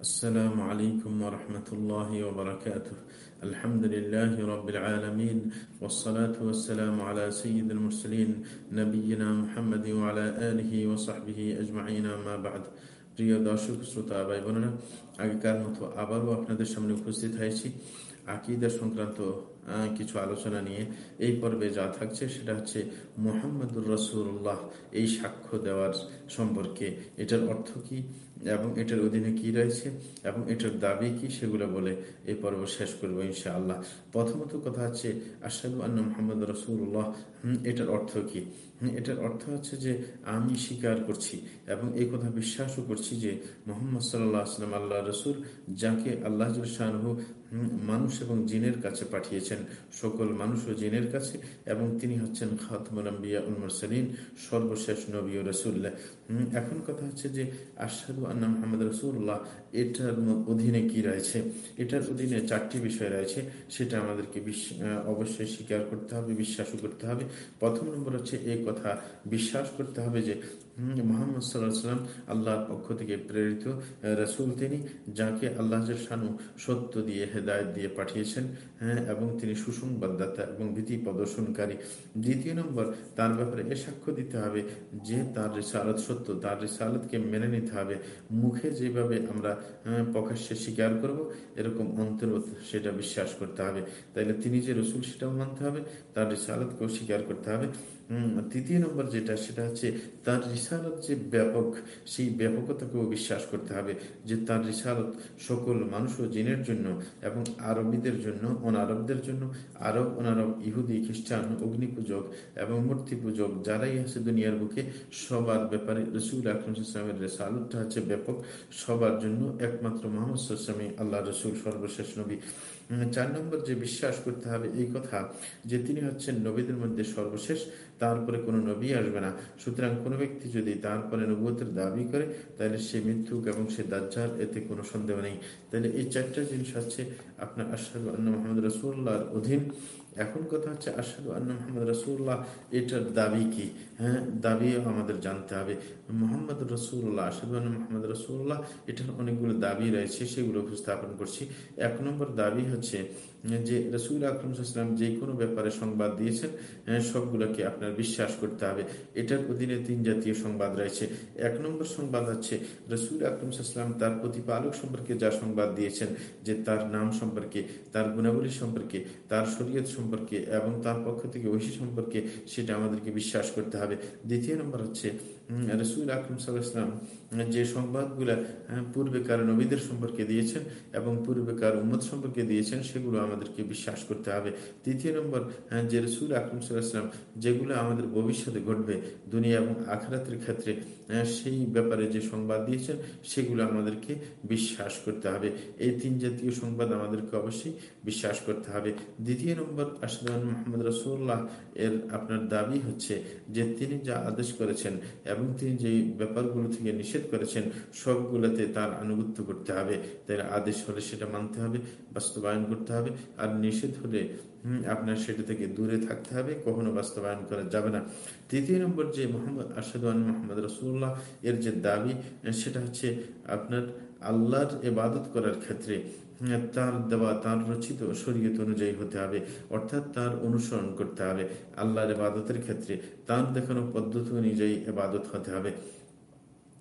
السلام عليكم ورحمة الله وبركاته الحمد لله رب العالمين والصلاة والسلام على سيد المرسلين نبينا محمد وعلى آله وصحبه أجمعين ما بعد প্রিয় দর্শক শ্রোতা ভাই বোনেরা আগেকার মতো আবারও আপনাদের সামনে উপস্থিত হয়েছি আকিদা সংক্রান্ত কিছু আলোচনা নিয়ে এই পর্বে যা থাকছে সেটা হচ্ছে মোহাম্মদুর রসুল্লাহ এই সাক্ষ্য দেওয়ার সম্পর্কে এটার অর্থ কি এবং এটার অধীনে কি রয়েছে এবং এটার দাবি কি সেগুলো বলে এই পর্ব শেষ করব ইনশা আল্লাহ প্রথমত কথা হচ্ছে আসাদু আন্না মোহাম্মদ রসুল্লাহ এটার অর্থ কি? এটার অর্থ হচ্ছে যে আমি স্বীকার করছি এবং এই কথা বিশ্বাসও করছি যে মোহাম্মদ সাল্লাহ আসলাম আল্লাহ রসুল, যাকে আল্লাহ শাহরু মানুষ এবং জিনের কাছে পাঠিয়েছেন। সকল মানুষ ও জিনের কাছে এবং তিনি হচ্ছেন খাতমুলাম্বিয়া উলমর সেলিন সর্বশেষ নবী ও রসুল্লাহ এখন কথা হচ্ছে যে আসাদু আন্না মোহাম্মদ রসুল্লাহ এটার অধীনে কি রয়েছে? এটার অধীনে চারটি বিষয় রয়েছে। সেটা আমাদেরকে অবশ্যই স্বীকার করতে হবে, বিশ্বাসও করতে হবে। প্রথম নম্বর হচ্ছে এই কথা বিশ্বাস করতে হবে যে মোহাম্মদ সাল্লাম আল্লাহর পক্ষ থেকে প্রেরিত রসুল তিনি যাকে আল্লাহ শানু সত্য দিয়ে হেদায়ত দিয়ে পাঠিয়েছেন হ্যাঁ এবং তিনি সুসংবাদদাতা এবং ভীতি প্রদর্শনকারী। দ্বিতীয় নম্বর, তার ব্যাপারে এ সাক্ষ্য দিতে হবে যে তার সত্য, তার মেনে নিতে হবে। মুখে যেভাবে আমরা প্রকাশ্যে স্বীকার করব, এরকম অন্তর্গত সেটা বিশ্বাস করতে হবে। তাইলে তিনি যে রসুল সেটাও মানতে হবে, তার রিসালতকেও স্বীকার করতে হবে। তৃতীয় নম্বর যেটা, সেটা হচ্ছে তার রিসালত যে ব্যাপক, সেই ব্যাপকতাকেও বিশ্বাস করতে হবে যে তার রিসালত সকল মানুষ ও জিনের জন্য এবং আরবিদের জন্য, অনারবদের জন্য, আরব, অনারব, ইহুদি, খ্রিস্টান অগ্নি পূজক এবং মূর্তি পূজক যারাই আছে দুনিয়ার বুকে, সবার ব্যাপারে রসুল আকরম ইসলামের রেসালতটা হচ্ছে ব্যাপক। সবার জন্য একমাত্র মোহাম্মদ সাল্লামী আল্লাহ রসুল, সর্বশেষ নবী। চার নম্বর যে বিশ্বাস করতে হবে, এই কথা যে তিনি হচ্ছেন নবীদের মধ্যে সর্বশেষ তারপরে কোনো নবী আসবে না। সুতরাং কোনো ব্যক্তি যদি তারপরে নবুয়তের দাবি করে, তাহলে সে মৃত্যুক এবং সে দাজ্জাল, এতে কোনো সন্দেহ নেই। তাহলে এই চারটা জিনিস হচ্ছে আপনার আশাদ মোহাম্মদ রসুল্লাহর অধীন। এখন কথা হচ্ছে আসাদু আন্না মোহাম্মদ রসুল্লাহ এটার দাবি কি? হ্যাঁ দাবিও আমাদের জানতে হবে। মোহাম্মদ রসুল্লাহ আসাদু আন্না মোহাম্মদ রসুল্লাহ এটার অনেকগুলো দাবি রয়েছে, সেগুলো উপস্থাপন করছি। এক নম্বর দাবি হচ্ছে যে, রসুল সাল্লাম যে কোনো ব্যাপারে সংবাদ দিয়েছেন সবগুলোকে আপনার বিশ্বাস করতে হবে। এটার অধীনে তিন জাতীয় সংবাদ রয়েছে। এক নম্বর সংবাদ হচ্ছে, রসুল আকরম সাল্লাম তার প্রতিপালক সম্পর্কে যা সংবাদ দিয়েছেন, যে তার নাম সম্পর্কে, তার গুণাবলী সম্পর্কে, তার শরীয়ত সম্পর্কে এবং তার পক্ষ থেকে ঐশী সম্পর্কে সেটা আমাদেরকে বিশ্বাস করতে হবে। দ্বিতীয় নম্বর হচ্ছে রসুল আকরম সাল্লাম যে সংবাদগুলা পূর্বেকার নবীদের সম্পর্কে দিয়েছেন এবং পূর্বেকার উম্মদ সম্পর্কে দিয়েছেন, সেগুলো আমাদেরকে বিশ্বাস করতে হবে। তৃতীয় নম্বর যে রসুল আকরম সাল্লাম যেগুলো আমাদের ভবিষ্যতে ঘটবে দুনিয়া এবং আখরাতের ক্ষেত্রে সেই ব্যাপারে যে সংবাদ দিয়েছেন, সেগুলো আমাদেরকে বিশ্বাস করতে হবে। এই তিন জাতীয় সংবাদ আমাদেরকে অবশ্যই বিশ্বাস করতে হবে। দ্বিতীয় নম্বর আসাদ মোহাম্মদ রসুল্লাহ এর আপনার দাবি হচ্ছে যে তিনি যা আদেশ করেছেন এবং তিনি যে ব্যাপারগুলো থেকে নিষেধ করেছেন, সবগুলোতে তার আনুগত্য করতে হবে। তাই আদেশ হলে সেটা মানতে হবে, বাস্তবায়ন করতে হবে। আর নিষেধ হলে আপনার সেটা থেকে দূরে থাকতে হবে, কখনো বাস্তবায়ন করা যাবে না। তৃতীয় নম্বর যে মোহাম্মদ আসাদান মোহাম্মদ রসুল্লাহ এর যে দাবি, সেটা হচ্ছে আপনার আল্লাহর এবাদত করার ক্ষেত্রে তার দেওয়া, তার রচিত শরীয়ত অনুযায়ী হতে হবে। অর্থাৎ তার অনুসরণ করতে হবে। আল্লাহর এবাদতের ক্ষেত্রে তার দেখানো পদ্ধতি অনুযায়ী এবাদত হতে হবে।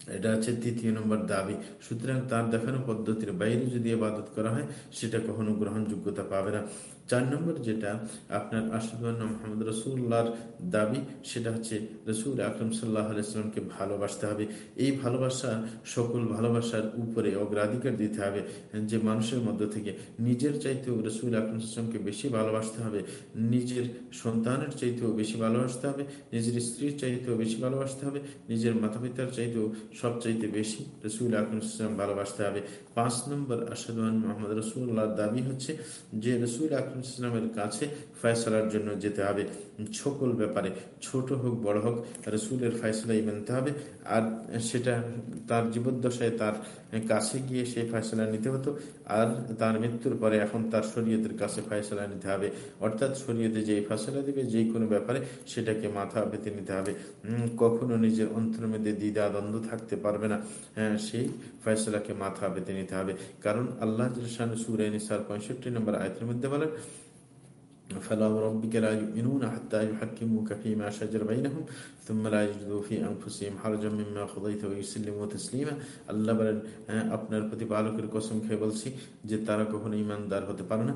এটা হচ্ছে তৃতীয় নম্বর দাবি। সুতরাং তার দেখানো পদ্ধতির বাইরে যদি এবাদত করা হয়, সেটা কখনো গ্রহণযোগ্যতা পাবে না। চার নম্বর যেটা আপনার আশিফান মোহাম্মদ রসুল্লাহর দাবি, সেটা হচ্ছে রসুল আকরম সাল্লাহ আলাইসলামকে ভালোবাসতে হবে। এই ভালোবাসা সকল ভালোবাসার উপরে অগ্রাধিকার দিতে হবে, যে মানুষের মধ্য থেকে। নিজের চাইতেও রসুল আকরম সাল্লামকে বেশি ভালোবাসতে হবে, নিজের সন্তানের চাইতেও বেশি ভালোবাসতে হবে, নিজের স্ত্রীর চাইতেও বেশি ভালোবাসতে হবে, নিজের মাতা পিতার চাইতেও সবচাইতে বেশি রসুল আকরম সাল্লাম ভালোবাসতে হবে। পাঁচ নম্বর আসাদ মোহাম্মদ রসুল্লাহর দাবি হচ্ছে যে রসুল আকরম আকরমের কাছে ফয়সলার জন্য যেতে হবে। সকল ব্যাপারে, ছোট হোক, বড় হোক, রসুলের ফয়সলাই মানতে হবে। আর সেটা তার জীবদ্দশায় তার কাছে গিয়ে সেই ফয়সলা নিতে হতো। আর তার মৃত্যুর পরে এখন তার শরীয়তের কাছে ফয়সলা নিতে হবে। অর্থাৎ শরীয়তে যেই ফয়সলা দেবে যে কোনো ব্যাপারে সেটাকে মাথা পেতে নিতে হবে। কখনো নিজের অন্তর মধ্যে দ্বিধা দ্বন্দ্ব থাকতে পারবে না। সেই ফয়সলাকে মাথা পেতে নিতে হবে। কারণ আল্লাহ সুরে নিসার পঁয়ষট্টি নম্বর আয়তের মধ্যে বলেন فلا وربك لا يؤمنون حتى يحكموك فيما شجر بينهم ثم لا يجدوا في أنفسهم حرجا مما قضيت ويسلموا تسليما আল্লাহ বলেন আপনার প্রতিপালকের কসম খেয়ে বলছি যে তারা কখনো ইমানদার হতে পারে না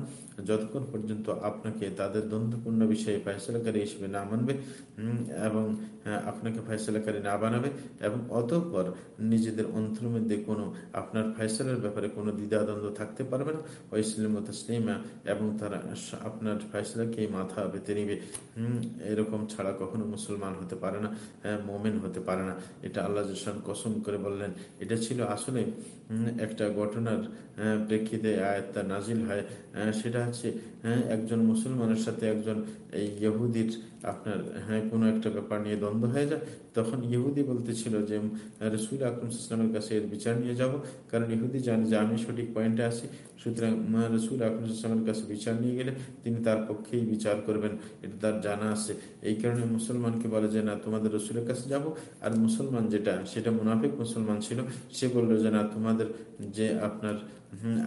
যতক্ষণ পর্যন্ত আপনাকে তাদের দ্বন্দ্বপূর্ণ বিষয়ে ফয়সলাকারী হিসেবে না মানবে এবং আপনাকে ফয়সলাকারী না বানাবে এবং অতঃপর নিজেদের অন্তর মধ্যে কোনো আপনার ফয়সলার ব্যাপারে কোনো দ্বিধাদ্বন্দ্ব থাকতে পারবে না ওইসলিম তসলিমা এবং তারা আপনার ফয়সলাকে মাথা পেতে নিবে এরকম ছাড়া কখনো মুসলমান হতে পারে না মোমেন হতে পারে না। এটা আল্লাহ জসান কসম করে বললেন। এটা ছিল আসলে একটা ঘটনার প্রেক্ষিতে আয়াতটা নাজিল হয়। সেটা হচ্ছে একজন মুসলমানের সাথে একজন, এই ইহুদির আপনার হ্যাঁ কোনো একটা ব্যাপার নিয়ে দ্বন্দ্ব হয়ে যায়। তখন ইহুদি বলতেছিল যে রসুল আকরম ইসলামের কাছে এর বিচার নিয়ে যাব। কারণ ইহুদি জানে যে আমি সঠিক পয়েন্টে আছি। সুতরাং রসুল আকরম ইসলামের কাছে বিচার নিয়ে গেলে তিনি তার পক্ষেই বিচার করবেন। এটা তার জানা আছে। এই কারণে মুসলমানকে বলে যে, না তোমাদের রসুলের কাছে যাব। আর মুসলমান যেটা, সেটা মুনাফিক মুসলমান ছিল, সে বলল যে না তোমাদের যে আপনার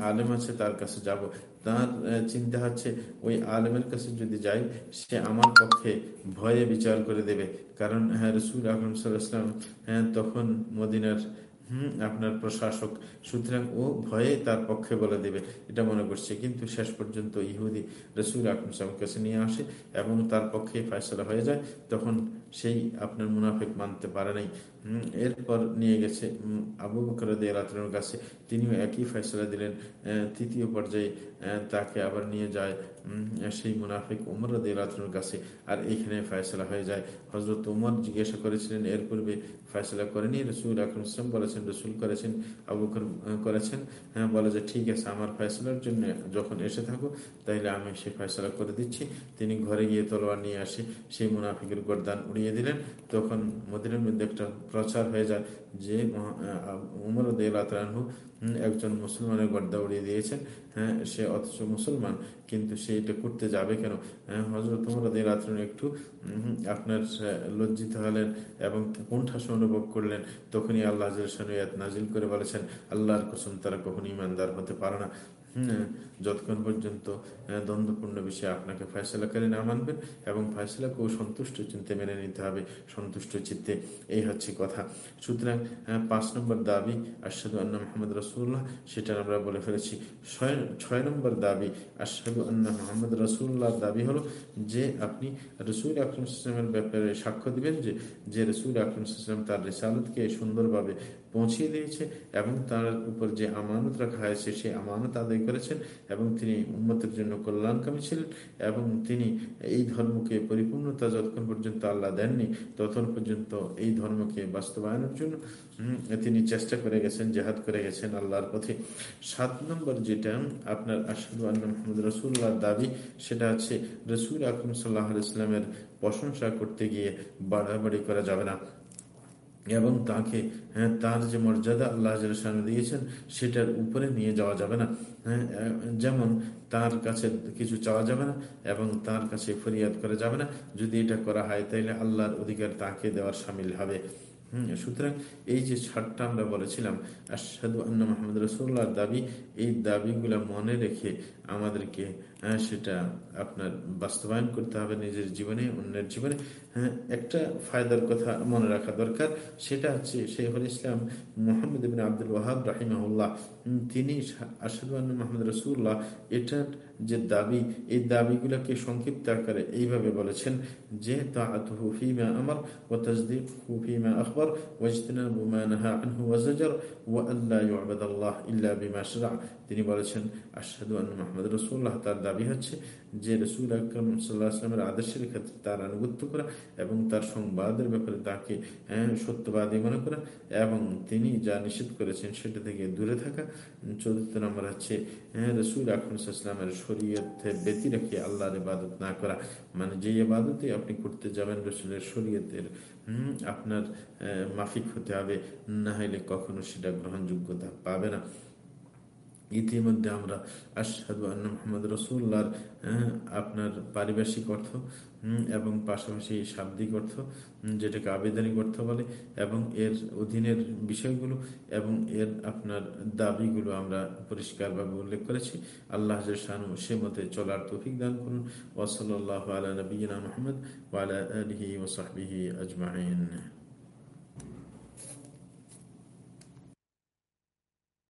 আলেম আছে তার কাছে যাব। তার চিন্তা হচ্ছে, ওই আলেমের কাছে যদি যাই, সে আমার পক্ষে ভয়ে বিচার করে দেবে। কারণ হ্যাঁ রসুল আকরম সাল্লাহ হ্যাঁ তখন মদিনার হম, আপনার প্রশাসক। সুতরাং ও ভয়ে তার পক্ষে বলে দেবে। এটা মনে করছে। কিন্তু শেষ পর্যন্ত ইহুদি রসুল আকরম কাছে নিয়ে আসে এবং তার পক্ষে ফয়সলা হয়ে যায়। তখন সেই আপনার মুনাফিক মানতে পারে নাই। এরপর নিয়ে গেছে আবু বকর আলাতের কাছে। তিনিও একই ফয়সলা দিলেন। তৃতীয় পর্যায়ে তাকে আবার নিয়ে যায় সেই মুনাফিক উমর আলাতের কাছে। আর এইখানে ফয়সলা হয়ে যায়। হজরত উমর জিজ্ঞাসা করেছিলেন, এর পূর্বে ফয়সলা করেনি? রসুল আকরম ইসলাম বলেছেন, রসুল করেছেন, আবু করেছেন? হ্যাঁ বলে যে, ঠিক আছে, আমার ফয়সলার জন্য যখন এসে থাকো, তাইলে আমি সেই ফয়সলা করে দিচ্ছি। তিনি ঘরে গিয়ে তলোয়ার নিয়ে আসে, সেই মুনাফিকের গরদান উড়িয়ে দিলেন। তখন মদিনের মধ্যে একটা প্রচার হয়ে যায়। যে উমর দেলাতরানহু একজন মুসলমানের গর্দা উড়িয়ে দিয়েছেন হ্যাঁ সে অথচ মুসলমান, কিন্তু সে এটা করতে যাবে কেন? হজরত উমর দেলাতরান একটু আপনার লজ্জিত হলেন এবং কোণঠাস অনুভব করলেন। তখনই আল্লাহ নাজিল করে বলেছেন, আল্লাহর কসম তারা কখন ইমানদার হতে পারে না। যতক্ষণ পর্যন্ত দ্বন্দ্বপূর্ণ বিষয়ে আপনাকে ফয়সলাকারী না মানবেন এবং ফয়সলাকেও সন্তুষ্ট চিন্তে মেনে নিতে হবে, সন্তুষ্ট চিত্তে। এই হচ্ছে কথা। সুতরাং পাঁচ নম্বর দাবি আসাদু আন্না মোহাম্মদ রসুল্লাহ সেটা আমরা বলে ফেলেছি। ছয় ছয় নম্বর দাবি আসাদু আন্না মোহাম্মদ রসুল্লাহর দাবি হলো যে আপনি রসুল আকরম ইসলামের ব্যাপারে সাক্ষ্য দিবেন যে যে রসুল আকরম ইসলাম তার রেসালতকে সুন্দরভাবে পৌঁছিয়ে দিয়েছে এবং তার উপর যে আমানত রাখা হয়েছে, সেই আমানত আদায় করেছেন এবং তিনি উন্মতের জন্য কল্যাণকামী ছিলেন এবং তিনি এই ধর্মকে পরিপূর্ণতা যতক্ষণ পর্যন্ত আল্লাহ দেননি, ততক্ষণ পর্যন্ত এই ধর্মকে বাস্তবায়নের জন্য তিনি চেষ্টা করে গেছেন, জেহাদ করে গেছেন আল্লাহর পথে। সাত নম্বর যেটা আপনার আসাদু আল্লাহ মোহাম্মদ রসুল্লাহর দাবি, সেটা হচ্ছে রসুল আকরম সাল্লাহ ইসলামের প্রশংসা করতে গিয়ে বাড়াবাড়ি করা যাবে না। এবং তাকে হ্যাঁ তার যে মর্যাদা আল্লাহ দিয়েছেন, সেটার উপরে নিয়ে যাওয়া যাবে না। হ্যাঁ যেমন তার কাছে কিছু চাওয়া যাবে না এবং তার কাছে ফরিয়াদ করা যাবে না। যদি এটা করা হয়, তাইলে আল্লাহর অধিকার তাকে দেওয়ার সামিল হবে। সুতরাং এই যে ছাড়টা আমরা বলেছিলাম আসাদু আন্না মাহমুদ রসুল্লাহর দাবি, এই দাবিগুলো মনে রেখে আমাদেরকে হ্যাঁ সেটা আপনার বাস্তবায়ন করতে হবে নিজের জীবনে, অন্যের জীবনে। হ্যাঁ একটা ফায়দার কথা মনে রাখা দরকার, সেটা হচ্ছে শেখুল ইসলাম মোহাম্মদ বিন আব্দুল ওয়াহাব রাহিমাহুল্লাহ তিনি আসাদুয়ান মোহাম্মদ রসুল্লাহ এটার যে দাবি, এই দাবিগুলোকে সংক্ষিপ্ত আকারে এইভাবে বলেছেন, যে তিনি বলেছেন আসাদু আন্না মোহাম্মদ রসুল্লাহ তার দাবি হচ্ছে যে রসুল আকরম সাল্লাহ আসলামের আদর্শের ক্ষেত্রে তার আনুগত্য করা এবং তার সংবাদের ব্যাপারে তাকে হ্যাঁ, সত্যবাদী মনে করা এবং তিনি যা নিষেধ করেছেন সেটা থেকে দূরে থাকা। চতুর্থ নম্বর হচ্ছে হ্যাঁ, রসুল আকরমসাল্লামের শরীয়তে ব্যতি রেখে আল্লাহর ইবাদত না করা। মানে যে ইবাদতে আপনি করতে যাবেন রসুলের শরীয়তের আপনার মাফিক হতে হবে। না হলে কখনো সেটা গ্রহণযোগ্যতা পাবে না। ইতিমধ্যে আমরা আশহাদু আন্না মোহাম্মদ রসুল্লাহর আপনার পারিভাষিক অর্থ এবং পাশাপাশি শাব্দিক অর্থ যেটাকে আবেদনিক অর্থ বলে, এবং এর অধীনের বিষয়গুলো এবং এর আপনার দাবিগুলো আমরা পরিষ্কারভাবে উল্লেখ করেছি। আল্লাহ শানু সে মতে চলার তৌফিক দান করুন। ওসল আল্লাহ আলা নবীনা মোহাম্মদ ওয়ালা আলহি ওসাহবিহি আজমাইন।